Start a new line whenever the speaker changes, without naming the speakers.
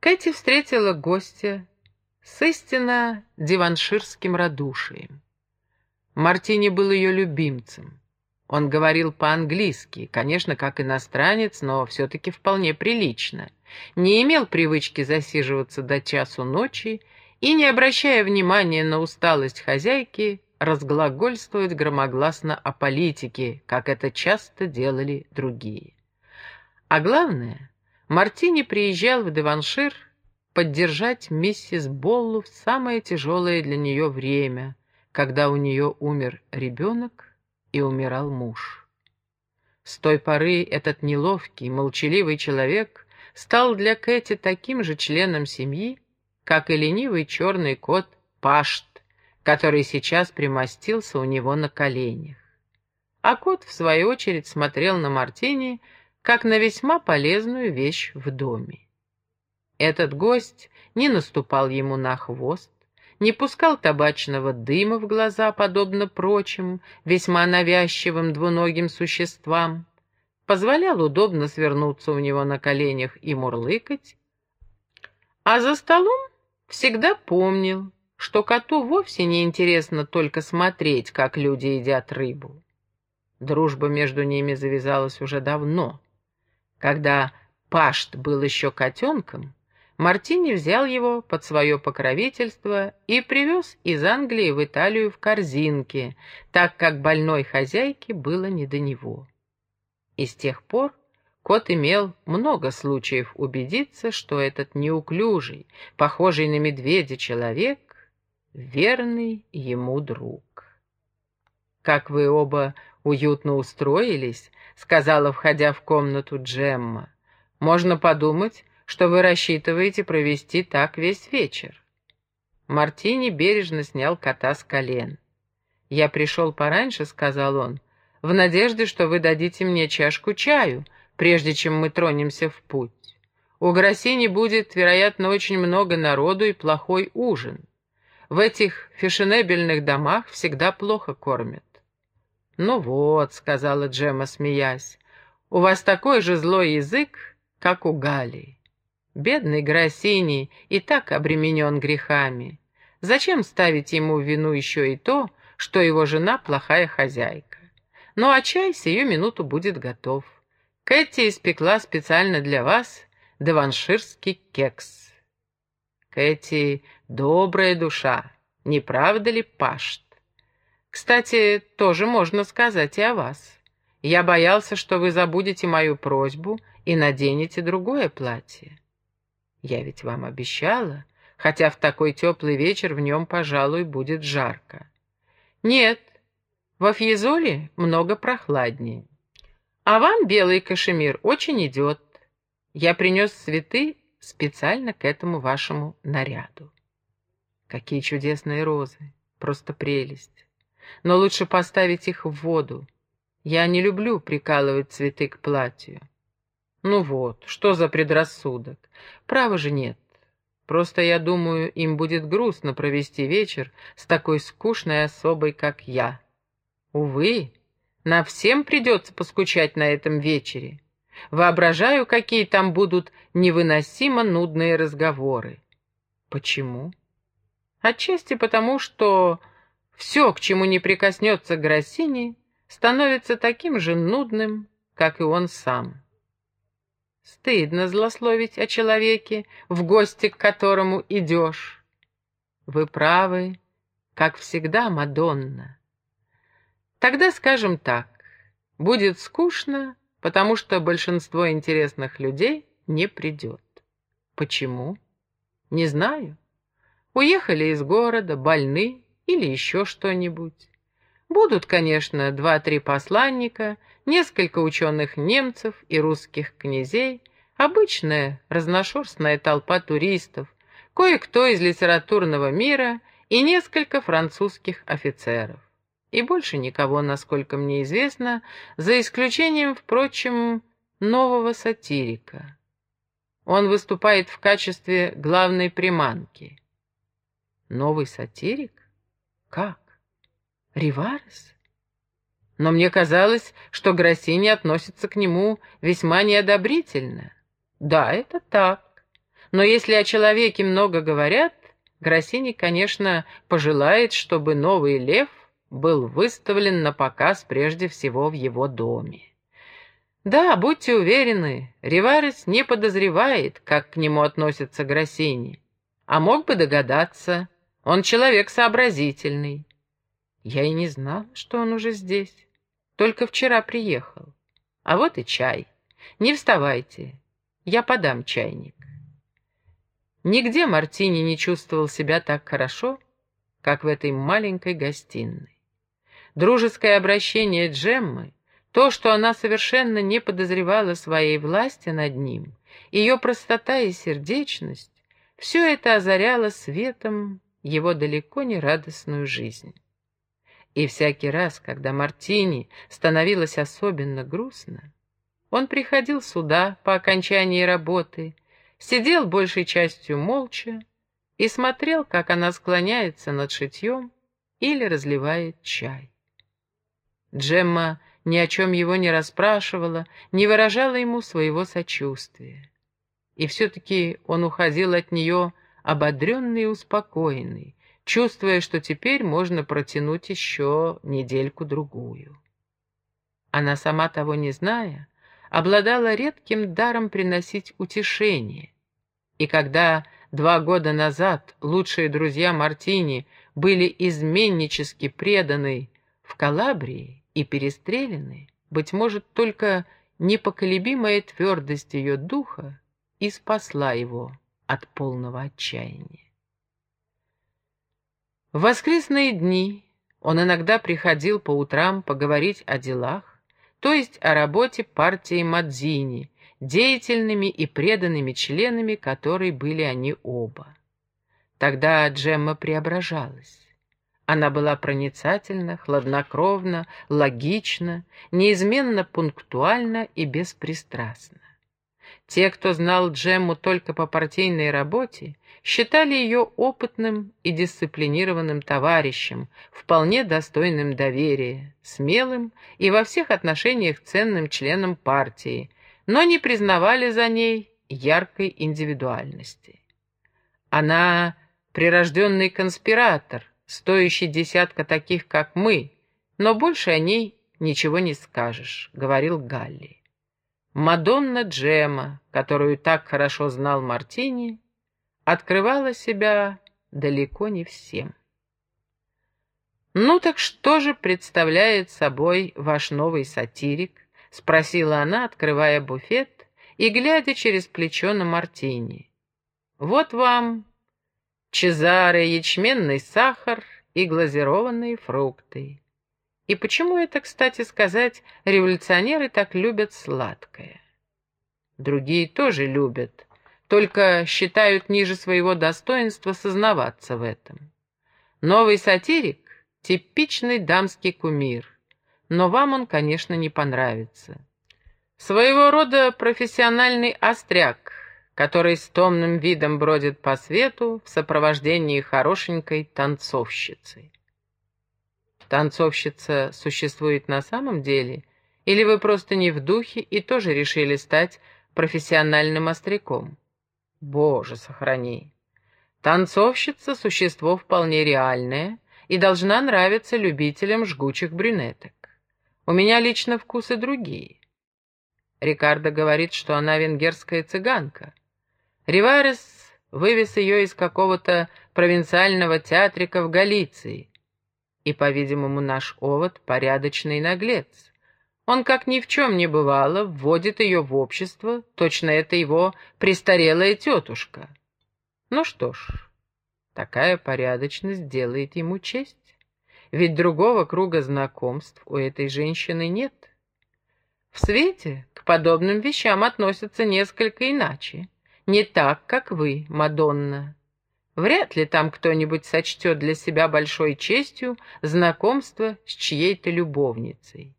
Кэти встретила гостя с истинно диванширским радушием. Мартини был ее любимцем. Он говорил по-английски, конечно, как иностранец, но все-таки вполне прилично. Не имел привычки засиживаться до часу ночи и, не обращая внимания на усталость хозяйки, разглагольствовать громогласно о политике, как это часто делали другие. А главное, Мартини приезжал в Деваншир поддержать миссис Боллу в самое тяжелое для нее время, когда у нее умер ребенок и умирал муж. С той поры этот неловкий, молчаливый человек стал для Кэти таким же членом семьи, как и ленивый черный кот Пашт, который сейчас примостился у него на коленях. А кот, в свою очередь, смотрел на Мартини, как на весьма полезную вещь в доме. Этот гость не наступал ему на хвост, не пускал табачного дыма в глаза, подобно прочим, весьма навязчивым двуногим существам, позволял удобно свернуться у него на коленях и мурлыкать, а за столом всегда помнил, что коту вовсе не интересно только смотреть, как люди едят рыбу. Дружба между ними завязалась уже давно. Когда Пашт был еще котенком, Мартини взял его под свое покровительство и привез из Англии в Италию в корзинке, так как больной хозяйке было не до него. И с тех пор кот имел много случаев убедиться, что этот неуклюжий, похожий на медведя человек верный ему друг. «Как вы оба уютно устроились», — сказала, входя в комнату Джемма. «Можно подумать, что вы рассчитываете провести так весь вечер». Мартини бережно снял кота с колен. «Я пришел пораньше», — сказал он, — «в надежде, что вы дадите мне чашку чаю, прежде чем мы тронемся в путь. У Гроссини будет, вероятно, очень много народу и плохой ужин. В этих фешенебельных домах всегда плохо кормят. «Ну вот», — сказала Джема, смеясь, — «у вас такой же злой язык, как у Галии. Бедный Гроссини и так обременен грехами. Зачем ставить ему в вину еще и то, что его жена плохая хозяйка? Ну а чай сию минуту будет готов. Кэти испекла специально для вас деванширский кекс». Кэти — добрая душа, не правда ли, Пашт? Кстати, тоже можно сказать и о вас. Я боялся, что вы забудете мою просьбу и наденете другое платье. Я ведь вам обещала, хотя в такой теплый вечер в нем, пожалуй, будет жарко. Нет, во Фьезоле много прохладнее. А вам белый кашемир очень идет. Я принес цветы специально к этому вашему наряду. Какие чудесные розы, просто прелесть. Но лучше поставить их в воду. Я не люблю прикалывать цветы к платью. Ну вот, что за предрассудок? Права же нет. Просто я думаю, им будет грустно провести вечер с такой скучной особой, как я. Увы, на всем придется поскучать на этом вечере. Воображаю, какие там будут невыносимо нудные разговоры. Почему? Отчасти потому, что все, к чему не прикоснется Гроссини, становится таким же нудным, как и он сам. Стыдно злословить о человеке, в гости к которому идешь. Вы правы, как всегда, Мадонна. Тогда скажем так, будет скучно, потому что большинство интересных людей не придет. Почему? Не знаю. Уехали из города, больны или еще что-нибудь. Будут, конечно, два-три посланника, несколько ученых немцев и русских князей, обычная разношерстная толпа туристов, кое-кто из литературного мира и несколько французских офицеров и больше никого, насколько мне известно, за исключением, впрочем, нового сатирика. Он выступает в качестве главной приманки. Новый сатирик? Как? Риварес? Но мне казалось, что Гроссини относится к нему весьма неодобрительно. Да, это так. Но если о человеке много говорят, Гроссини, конечно, пожелает, чтобы новый лев был выставлен на показ прежде всего в его доме. Да, будьте уверены, Риварес не подозревает, как к нему относятся Гроссини, а мог бы догадаться, он человек сообразительный. Я и не знал, что он уже здесь, только вчера приехал. А вот и чай. Не вставайте, я подам чайник. Нигде Мартини не чувствовал себя так хорошо, как в этой маленькой гостиной. Дружеское обращение Джеммы, то, что она совершенно не подозревала своей власти над ним, ее простота и сердечность, все это озаряло светом его далеко не радостную жизнь. И всякий раз, когда Мартини становилось особенно грустно, он приходил сюда по окончании работы сидел большей частью молча и смотрел, как она склоняется над шитьем или разливает чай. Джемма ни о чем его не расспрашивала, не выражала ему своего сочувствия. И все-таки он уходил от нее ободренный и успокоенный, чувствуя, что теперь можно протянуть еще недельку-другую. Она сама того не зная, обладала редким даром приносить утешение. И когда два года назад лучшие друзья Мартини были изменнически преданы в Калабрии и перестреляны, быть может, только непоколебимая твердость ее духа и спасла его от полного отчаяния. В воскресные дни он иногда приходил по утрам поговорить о делах, то есть о работе партии Мадзини, деятельными и преданными членами которой были они оба. Тогда Джемма преображалась. Она была проницательна, хладнокровна, логична, неизменно пунктуальна и беспристрастна. Те, кто знал Джемму только по партийной работе, считали ее опытным и дисциплинированным товарищем, вполне достойным доверия, смелым и во всех отношениях ценным членом партии, но не признавали за ней яркой индивидуальности. Она прирожденный конспиратор, стоящий десятка таких, как мы, но больше о ней ничего не скажешь, — говорил Галли. Мадонна Джема, которую так хорошо знал Мартини, открывала себя далеко не всем. «Ну так что же представляет собой ваш новый сатирик?» — спросила она, открывая буфет и глядя через плечо на Мартини. «Вот вам чезаре, ячменный сахар и глазированные фрукты. И почему это, кстати сказать, революционеры так любят сладкое? Другие тоже любят, только считают ниже своего достоинства сознаваться в этом. Новый сатирик — типичный дамский кумир, но вам он, конечно, не понравится. Своего рода профессиональный остряк, который с томным видом бродит по свету в сопровождении хорошенькой танцовщицы. Танцовщица существует на самом деле, или вы просто не в духе и тоже решили стать профессиональным остряком? Боже, сохрани. Танцовщица — существо вполне реальное и должна нравиться любителям жгучих брюнеток. У меня лично вкусы другие. Рикардо говорит, что она венгерская цыганка. Риварес вывез ее из какого-то провинциального театрика в Галиции. И, по-видимому, наш овод — порядочный наглец. Он, как ни в чем не бывало, вводит ее в общество, точно это его престарелая тетушка. Ну что ж, такая порядочность делает ему честь, ведь другого круга знакомств у этой женщины нет. В свете к подобным вещам относятся несколько иначе, не так, как вы, Мадонна. Вряд ли там кто-нибудь сочтет для себя большой честью знакомство с чьей-то любовницей.